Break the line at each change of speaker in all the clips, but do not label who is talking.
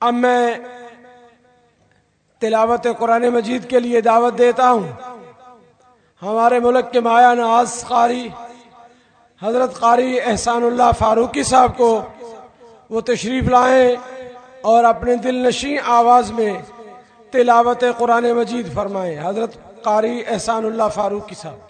اب میں تلاوت قرآن مجید کے لیے دعوت دیتا ہوں۔ ہمارے ملک کے مایا ناز قاری، حضرت قاری احسان اللہ فاروقی صاحب کو وہ تشریف لائیں اور اپنے دل نشیں آواز میں تلاوت قرآن مجید فرمائیں۔ حضرت قاری احسان اللہ فاروقی صاحب۔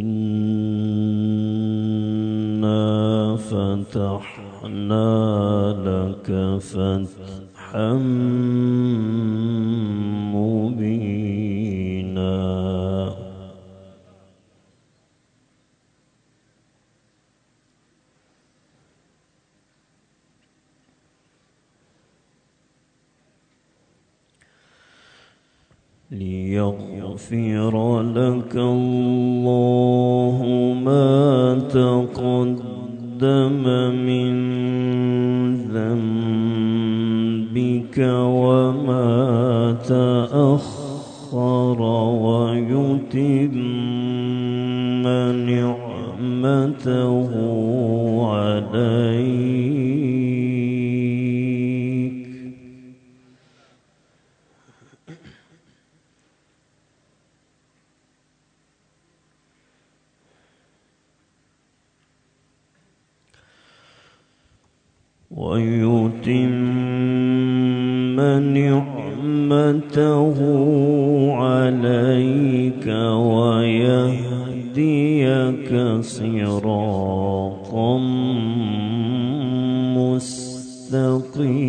إنا فتحنا لك فتحا ذنبك وما تأخر ويتم نعمته. صراطا مستقيما.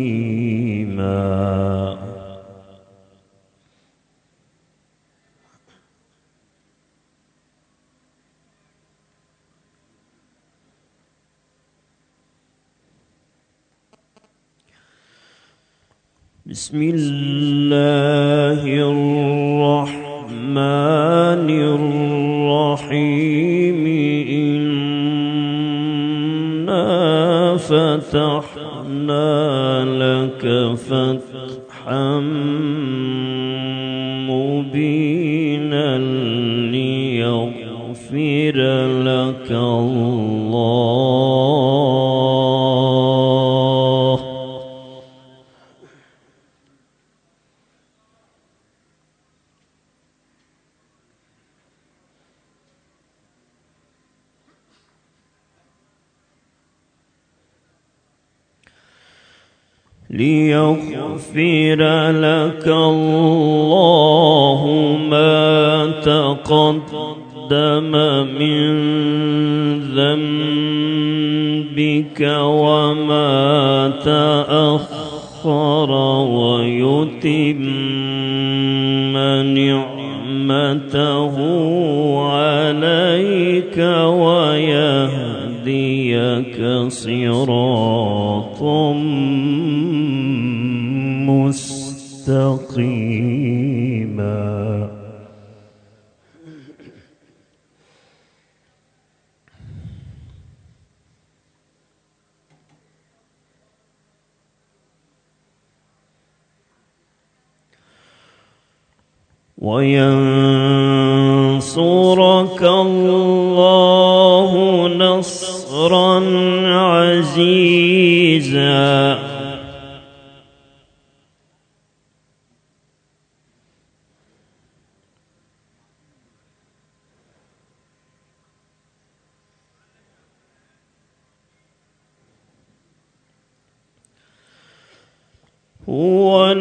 بسم الله الرحمن لك الله. ليغفر لك الله ما تقدم من ذنبك وما تأخر ويتم نعمته عليك ويهديك صراطا مستقيما وينصرك الله نصرا عزيزا. هو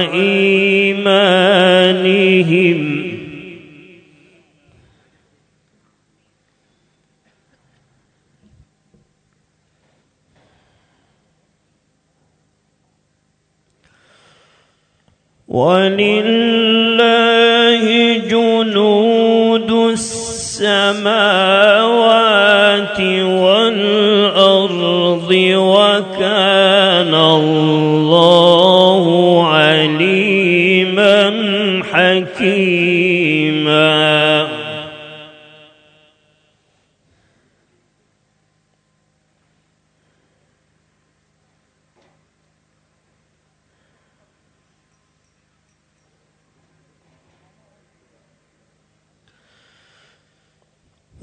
مع إيمانهم. ولله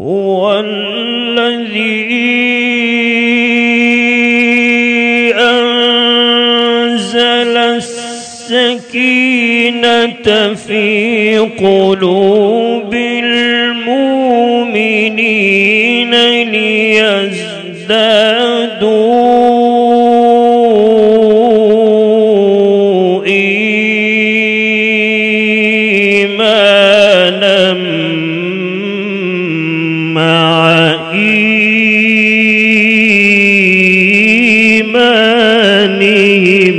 هو الذي أنزل السكينة في قلوب المؤمنين ليزدادوا إيمانهم.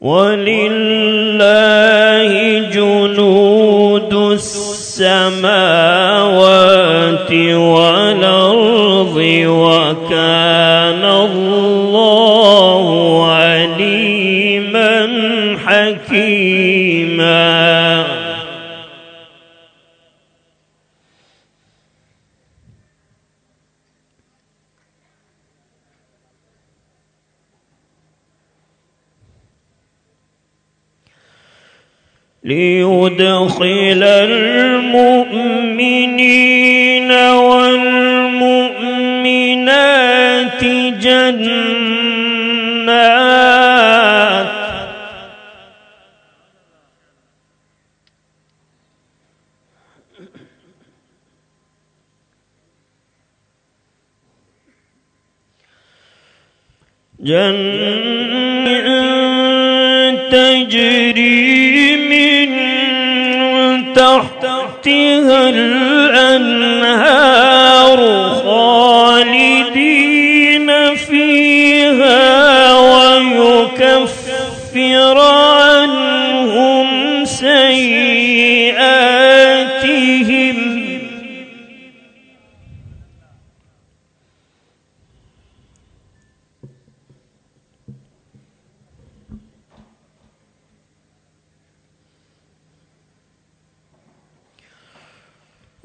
ولله ليدخل المؤمنين والمؤمنات جنات. جنات تجري الأنهار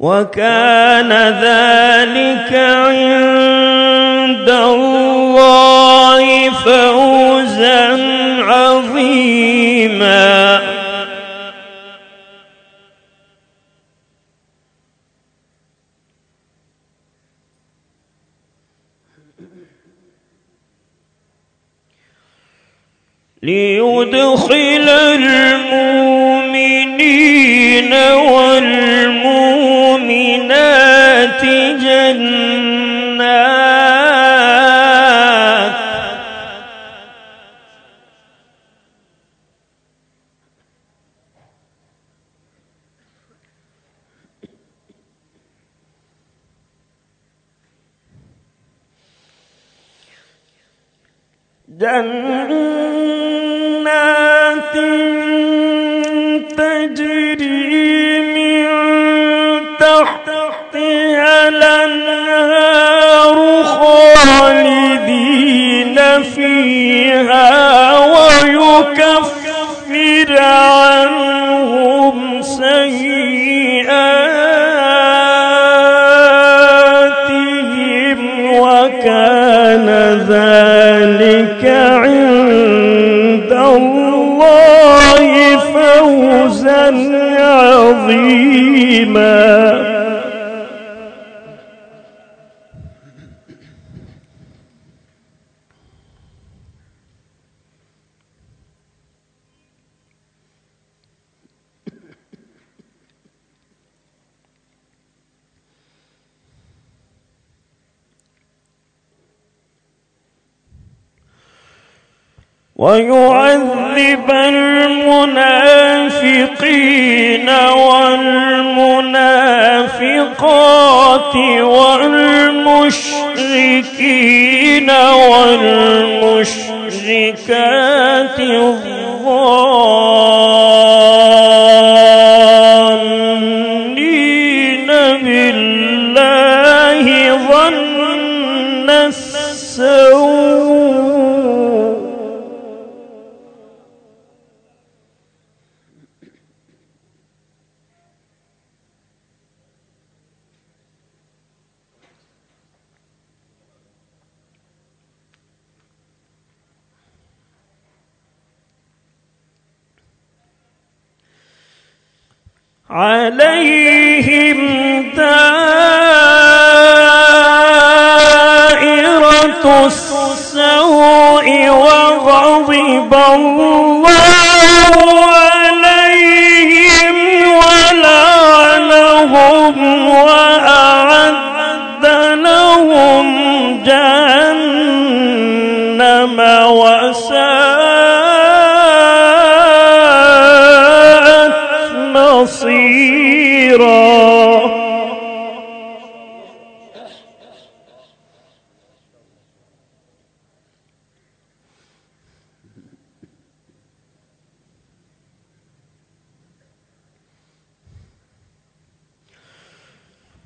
وكان ذلك عند الله فوزا عظيما. ليدخل المؤمنين جنات تجري من تحتها الأنهار خالدين فيها ويكفر عظيما. ويعذب المنافقين والمنافقات والمشركين والمشركات الظانين عليهم دائرة السوء وغضب الله.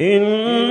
إنا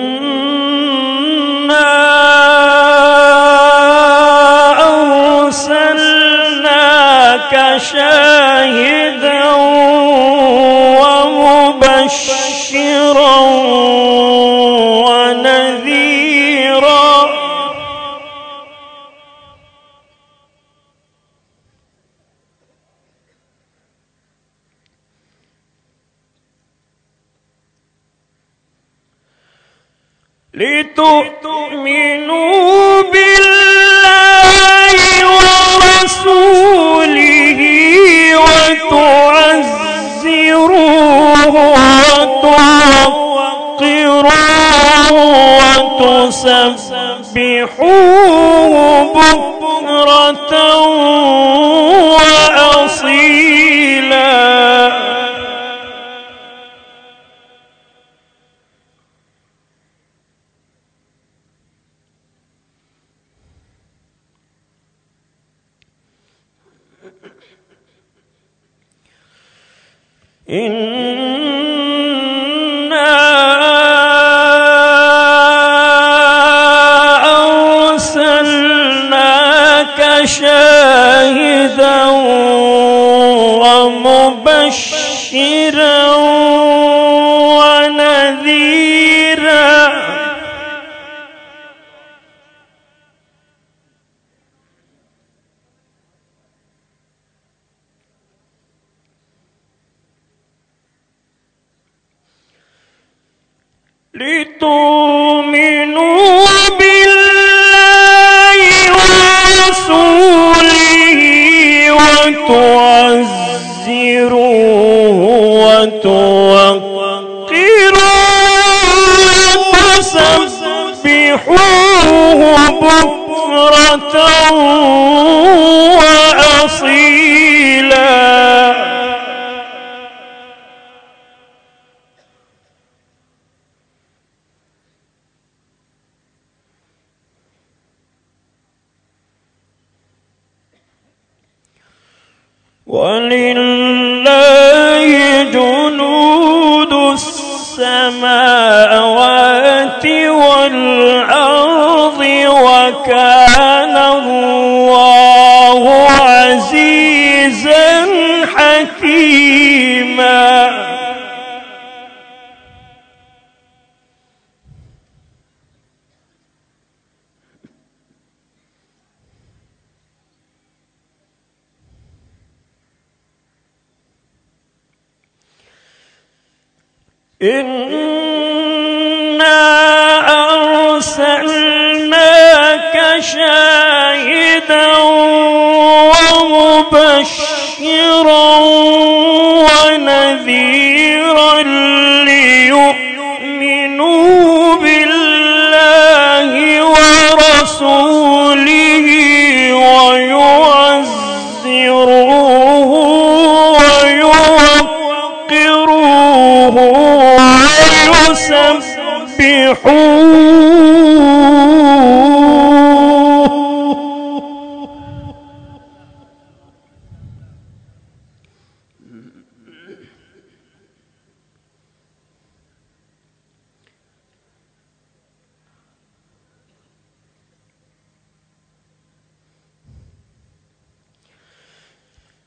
لتؤمنوا بالله ورسوله وتعزروه وتوقروه وتسبحوه بكرة وأصيلا. إنا أرسلناك شاهدا ومبشرا لتؤمنوا السماوات إنا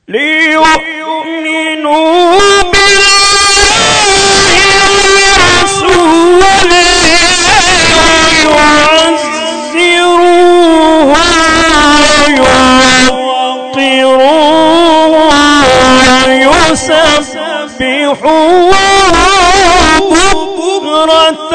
ليؤمنوا بالله ورسوله ويعزروه ويوقروه ويسبحوه بكرة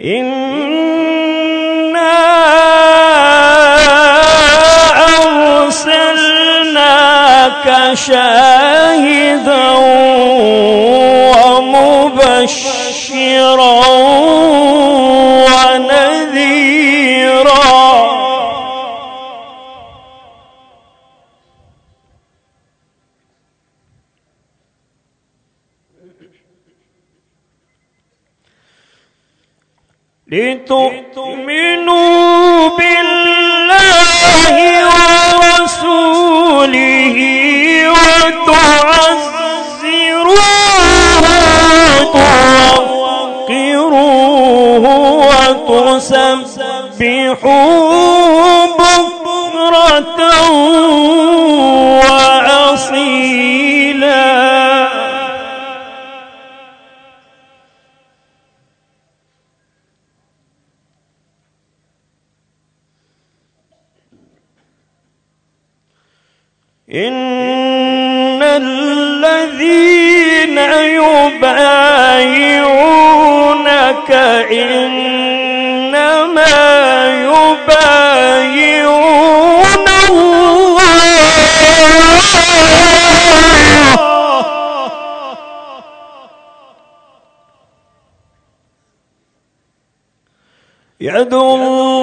إنا أرسلناك شاهدا ومبشرا لتؤمنوا بالله ورسوله وتعزروه وتوقروه وتسبحوه إن الذين يبايعونك إنما يبايعون يد الله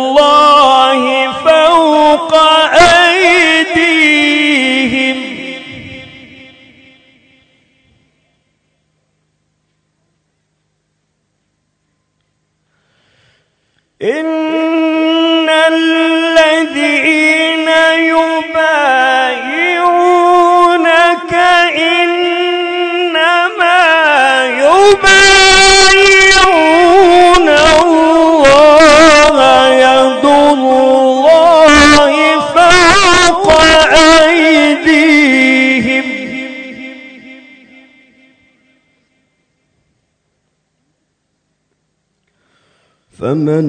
إن فمن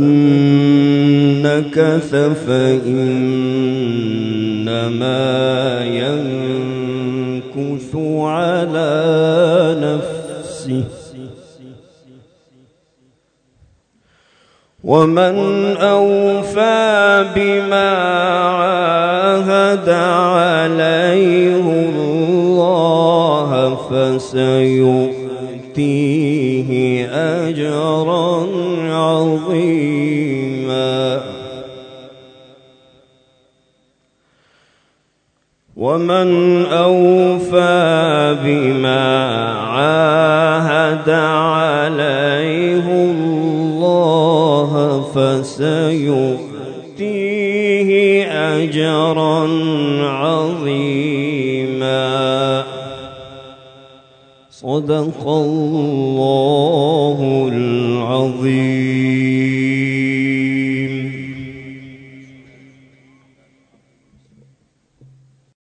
نكث فإنما ينكث على نفسه. ومن أوفى بما عاهد عليه فسيؤتيه أجرا عظيما. ومن أوفى بما عاهد عليه الله فسيؤتيه أجرا صدق الله